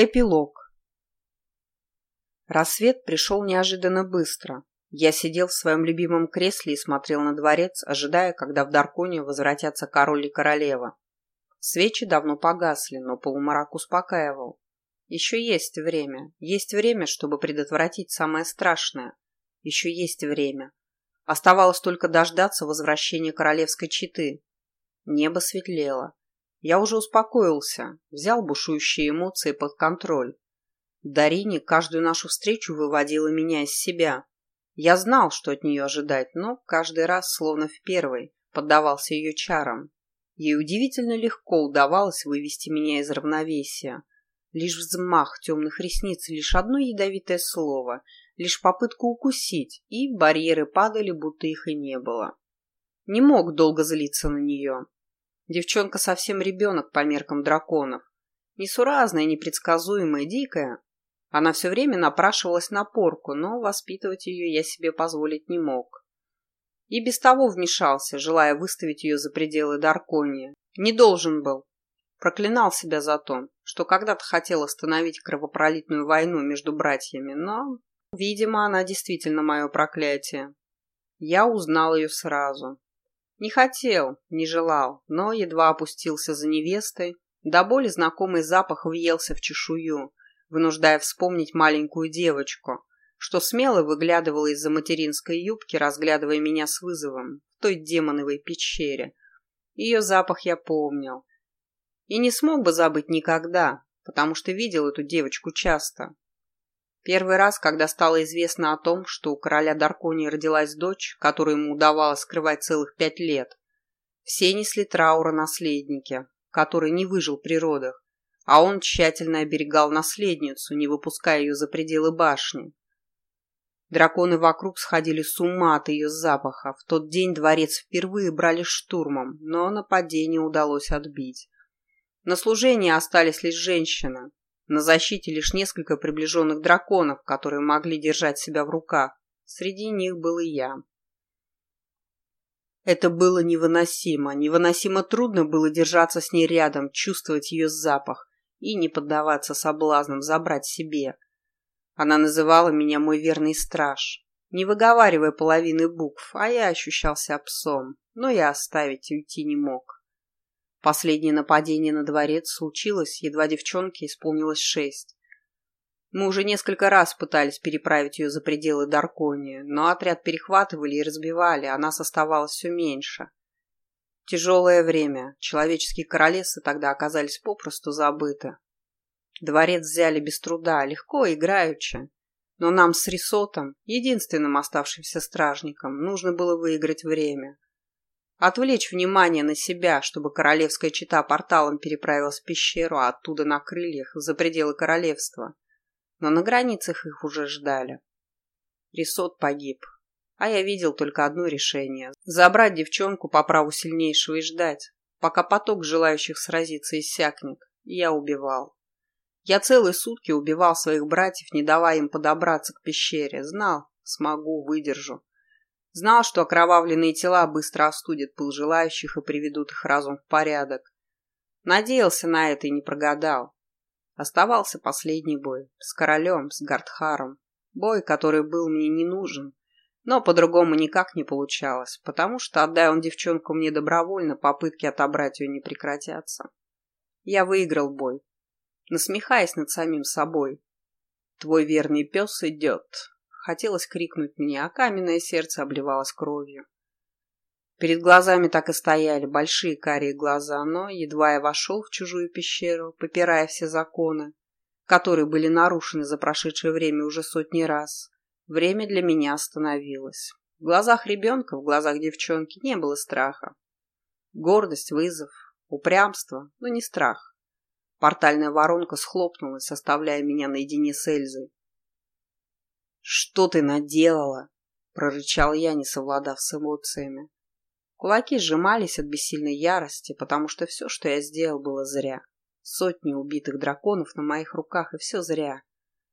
Эпилог. Рассвет пришел неожиданно быстро. Я сидел в своем любимом кресле и смотрел на дворец, ожидая, когда в Дарконе возвратятся король и королева. Свечи давно погасли, но полумрак успокаивал. Еще есть время. Есть время, чтобы предотвратить самое страшное. Еще есть время. Оставалось только дождаться возвращения королевской четы. Небо светлело. Я уже успокоился, взял бушующие эмоции под контроль. Дарине каждую нашу встречу выводила меня из себя. Я знал, что от нее ожидать, но каждый раз, словно в первый, поддавался ее чарам. Ей удивительно легко удавалось вывести меня из равновесия. Лишь взмах темных ресниц, лишь одно ядовитое слово, лишь попытка укусить, и барьеры падали, будто их и не было. Не мог долго злиться на нее. Девчонка совсем ребенок по меркам драконов. Несуразная, непредсказуемая, дикая. Она все время напрашивалась на порку, но воспитывать ее я себе позволить не мог. И без того вмешался, желая выставить ее за пределы Даркония. Не должен был. Проклинал себя за то, что когда-то хотел остановить кровопролитную войну между братьями, но, видимо, она действительно мое проклятие. Я узнал ее сразу. Не хотел, не желал, но едва опустился за невестой, до боли знакомый запах въелся в чешую, вынуждая вспомнить маленькую девочку, что смело выглядывала из-за материнской юбки, разглядывая меня с вызовом в той демоновой пещере. Ее запах я помнил. И не смог бы забыть никогда, потому что видел эту девочку часто, Первый раз, когда стало известно о том, что у короля Дарконии родилась дочь, которую ему удавалось скрывать целых пять лет, все несли траур о наследнике, который не выжил при родах, а он тщательно оберегал наследницу, не выпуская ее за пределы башни. Драконы вокруг сходили с ума от ее запаха. В тот день дворец впервые брали штурмом, но нападение удалось отбить. На служении остались лишь женщины, на защите лишь несколько приближенных драконов, которые могли держать себя в руках. Среди них был и я. Это было невыносимо. Невыносимо трудно было держаться с ней рядом, чувствовать ее запах и не поддаваться соблазнам забрать себе. Она называла меня мой верный страж, не выговаривая половины букв, а я ощущался псом, но я оставить уйти не мог. Последнее нападение на дворец случилось, едва девчонке исполнилось шесть. Мы уже несколько раз пытались переправить ее за пределы Даркония, но отряд перехватывали и разбивали, а нас оставалось все меньше. Тяжелое время. Человеческие королевства тогда оказались попросту забыты. Дворец взяли без труда, легко, играючи. Но нам с Рисотом, единственным оставшимся стражником, нужно было выиграть время. Отвлечь внимание на себя, чтобы королевская чита порталом переправилась в пещеру, а оттуда на крыльях за пределы королевства. Но на границах их уже ждали. Рисот погиб. А я видел только одно решение – забрать девчонку по праву сильнейшего и ждать, пока поток желающих сразиться иссякнет. я убивал. Я целые сутки убивал своих братьев, не давая им подобраться к пещере. Знал, смогу, выдержу. Знал, что окровавленные тела быстро остудят пыл желающих и приведут их разум в порядок. Надеялся на это и не прогадал. Оставался последний бой. С королем, с Гардхаром. Бой, который был мне не нужен. Но по-другому никак не получалось, потому что, отдай он девчонку мне добровольно, попытки отобрать ее не прекратятся. Я выиграл бой, насмехаясь над самим собой. Твой верный пес идет. Хотелось крикнуть мне, а каменное сердце обливалось кровью. Перед глазами так и стояли большие карие глаза, но едва я вошел в чужую пещеру, попирая все законы, которые были нарушены за прошедшее время уже сотни раз, время для меня остановилось. В глазах ребенка, в глазах девчонки не было страха. Гордость, вызов, упрямство, но не страх. Портальная воронка схлопнулась, оставляя меня наедине с Эльзой. «Что ты наделала?» – прорычал я, не совладав с эмоциями. Кулаки сжимались от бессильной ярости, потому что все, что я сделал, было зря. Сотни убитых драконов на моих руках, и все зря.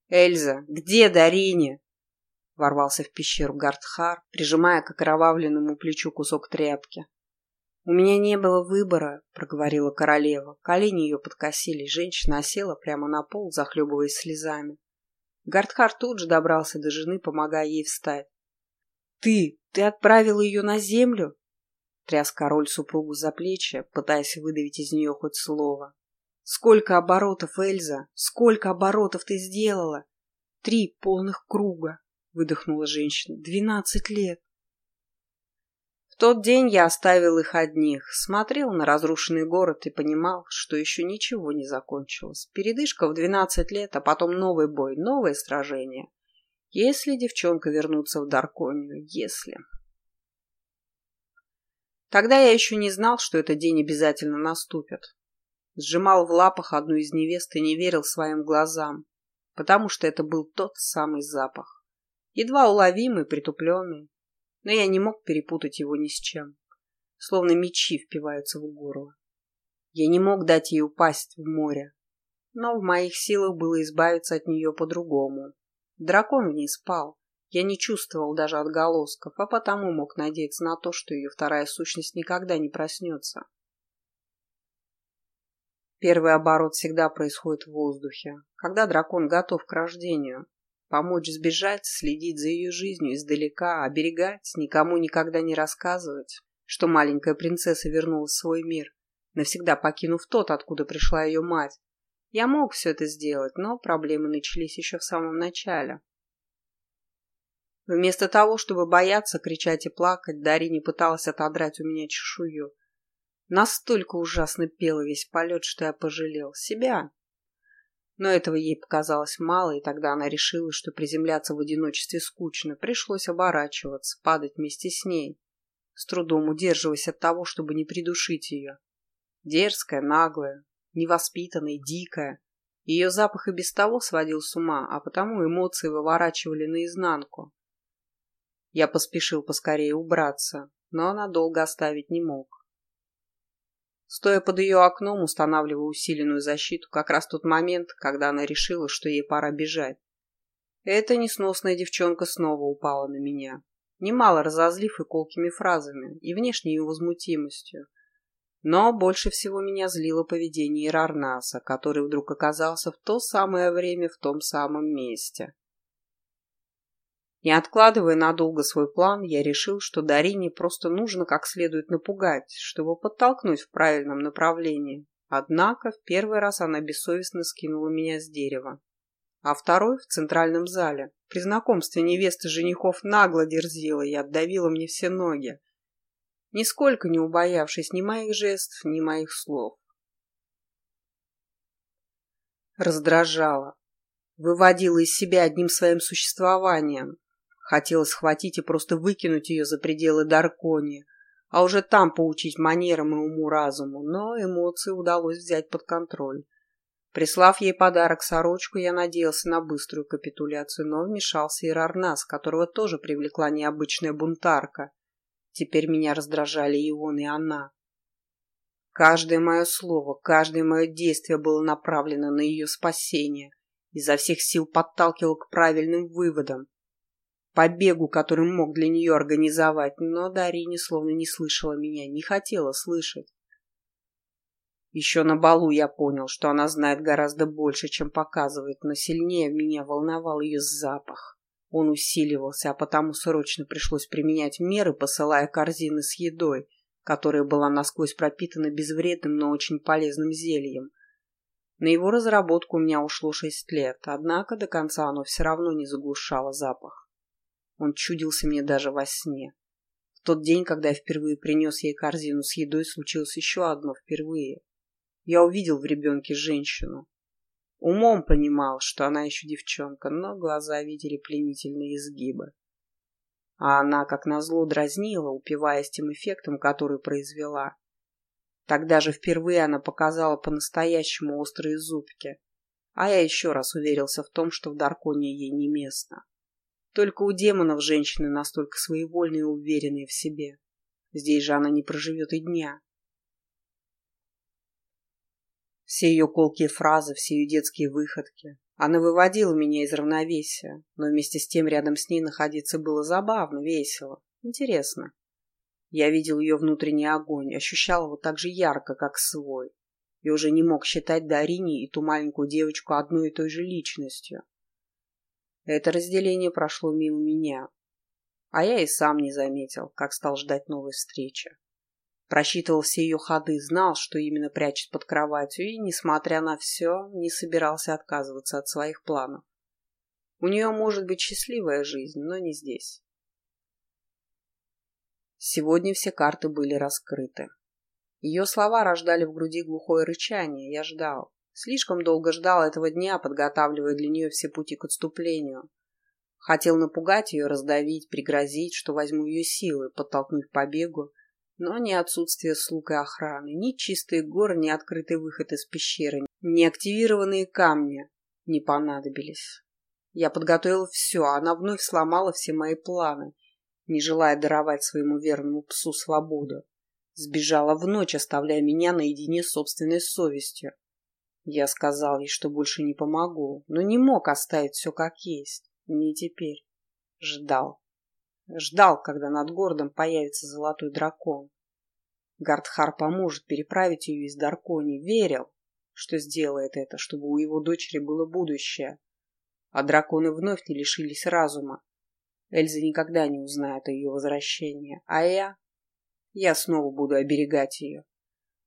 «Эльза, где Дарине?» Ворвался в пещеру Гардхар, прижимая к окровавленному плечу кусок тряпки. «У меня не было выбора», — проговорила королева. Колени ее подкосили, женщина осела прямо на пол, захлебываясь слезами. Гардхар тут же добрался до жены, помогая ей встать. «Ты! Ты отправила ее на землю?» Тряс король супругу за плечи, пытаясь выдавить из нее хоть слово. «Сколько оборотов, Эльза! Сколько оборотов ты сделала?» «Три полных круга!» — выдохнула женщина. «Двенадцать лет!» В тот день я оставил их одних, смотрел на разрушенный город и понимал, что еще ничего не закончилось. Передышка в двенадцать лет, а потом новый бой, новое сражение. Если девчонка вернется в Дарконию, если... Тогда я еще не знал, что этот день обязательно наступит. Сжимал в лапах одну из невест и не верил своим глазам, потому что это был тот самый запах. Едва уловимый, притупленный, но я не мог перепутать его ни с чем. Словно мечи впиваются в горло. Я не мог дать ей упасть в море, но в моих силах было избавиться от нее по-другому. Дракон в ней спал. Я не чувствовал даже отголосков, а потому мог надеяться на то, что ее вторая сущность никогда не проснется. Первый оборот всегда происходит в воздухе, когда дракон готов к рождению. Помочь сбежать, следить за ее жизнью издалека, оберегать, никому никогда не рассказывать, что маленькая принцесса вернулась в свой мир, навсегда покинув тот, откуда пришла ее мать. Я мог все это сделать, но проблемы начались еще в самом начале. Вместо того, чтобы бояться, кричать и плакать, Дарья не пыталась отодрать у меня чешую. Настолько ужасно пела весь полет, что я пожалел себя. Но этого ей показалось мало, и тогда она решила, что приземляться в одиночестве скучно. Пришлось оборачиваться, падать вместе с ней, с трудом удерживаясь от того, чтобы не придушить ее. Дерзкая, наглая, невоспитанная, дикая. Ее запах и без того сводил с ума, а потому эмоции выворачивали наизнанку. Я поспешил поскорее убраться, но она долго оставить не мог. Стоя под ее окном, устанавливая усиленную защиту, как раз тот момент, когда она решила, что ей пора бежать. Эта несносная девчонка снова упала на меня, немало разозлив и колкими фразами, и внешней невозмутимостью. Но больше всего меня злило поведение Ирарнаса, который вдруг оказался в то самое время в том самом месте. Не откладывая надолго свой план, я решил, что Дарине просто нужно как следует напугать, чтобы подтолкнуть в правильном направлении. Однако в первый раз она бессовестно скинула меня с дерева. А второй в центральном зале. При знакомстве невесты женихов нагло дерзила и отдавила мне все ноги, нисколько не убоявшись ни моих жестов, ни моих слов. Раздражала, выводила из себя одним своим существованием, Хотелось схватить и просто выкинуть ее за пределы Даркони, а уже там поучить манерам и уму-разуму, но эмоции удалось взять под контроль. Прислав ей подарок сорочку, я надеялся на быструю капитуляцию, но вмешался Ирарнас, которого тоже привлекла необычная бунтарка. Теперь меня раздражали и он, и она. Каждое мое слово, каждое мое действие было направлено на ее спасение, изо всех сил подталкивал к правильным выводам побегу, который мог для нее организовать, но Дарине словно не слышала меня, не хотела слышать. Еще на балу я понял, что она знает гораздо больше, чем показывает, но сильнее меня волновал ее запах. Он усиливался, а потому срочно пришлось применять меры, посылая корзины с едой, которая была насквозь пропитана безвредным, но очень полезным зельем. На его разработку у меня ушло шесть лет, однако до конца оно все равно не заглушало запах. Он чудился мне даже во сне. В тот день, когда я впервые принес ей корзину с едой, случилось еще одно впервые. Я увидел в ребенке женщину. Умом понимал, что она еще девчонка, но глаза видели пленительные изгибы. А она, как назло, дразнила, упиваясь тем эффектом, который произвела. Тогда же впервые она показала по-настоящему острые зубки, а я еще раз уверился в том, что в Дарконе ей не место. Только у демонов женщины настолько своевольные и уверенные в себе. Здесь же она не проживет и дня. Все ее колкие фразы, все ее детские выходки. Она выводила меня из равновесия, но вместе с тем рядом с ней находиться было забавно, весело, интересно. Я видел ее внутренний огонь, ощущал его так же ярко, как свой, и уже не мог считать Дарини и ту маленькую девочку одной и той же личностью. Это разделение прошло мимо меня, а я и сам не заметил, как стал ждать новой встречи. Просчитывал все ее ходы, знал, что именно прячет под кроватью, и, несмотря на все, не собирался отказываться от своих планов. У нее может быть счастливая жизнь, но не здесь. Сегодня все карты были раскрыты. Ее слова рождали в груди глухое рычание. Я ждал. Слишком долго ждал этого дня, подготавливая для нее все пути к отступлению. Хотел напугать ее, раздавить, пригрозить, что возьму ее силы, подтолкнуть к побегу. Но ни отсутствие слуг и охраны, ни чистые горы, ни открытый выход из пещеры, ни активированные камни не понадобились. Я подготовил все, а она вновь сломала все мои планы — не желая даровать своему верному псу свободу. Сбежала в ночь, оставляя меня наедине с собственной совестью. Я сказал ей, что больше не помогу, но не мог оставить все как есть. Не теперь. Ждал. Ждал, когда над городом появится золотой дракон. Гардхар поможет переправить ее из Даркони. Верил, что сделает это, чтобы у его дочери было будущее. А драконы вновь не лишились разума. Эльза никогда не узнает о ее возвращении, а я... Я снова буду оберегать ее.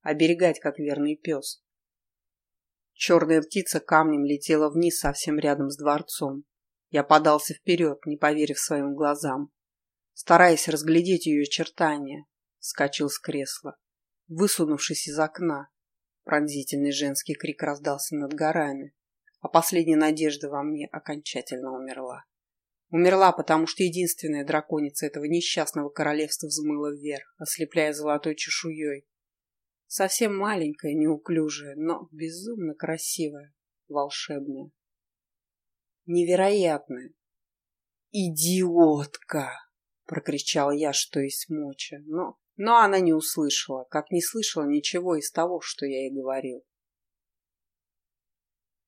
Оберегать, как верный пес. Черная птица камнем летела вниз совсем рядом с дворцом. Я подался вперед, не поверив своим глазам. Стараясь разглядеть ее очертания, скачал с кресла. Высунувшись из окна, пронзительный женский крик раздался над горами, а последняя надежда во мне окончательно умерла. Умерла, потому что единственная драконица этого несчастного королевства взмыла вверх, ослепляя золотой чешуей. Совсем маленькая, неуклюжая, но безумно красивая, волшебная. Невероятная. «Идиотка!» — прокричал я, что есть моча, но... Но она не услышала, как не слышала ничего из того, что я ей говорил.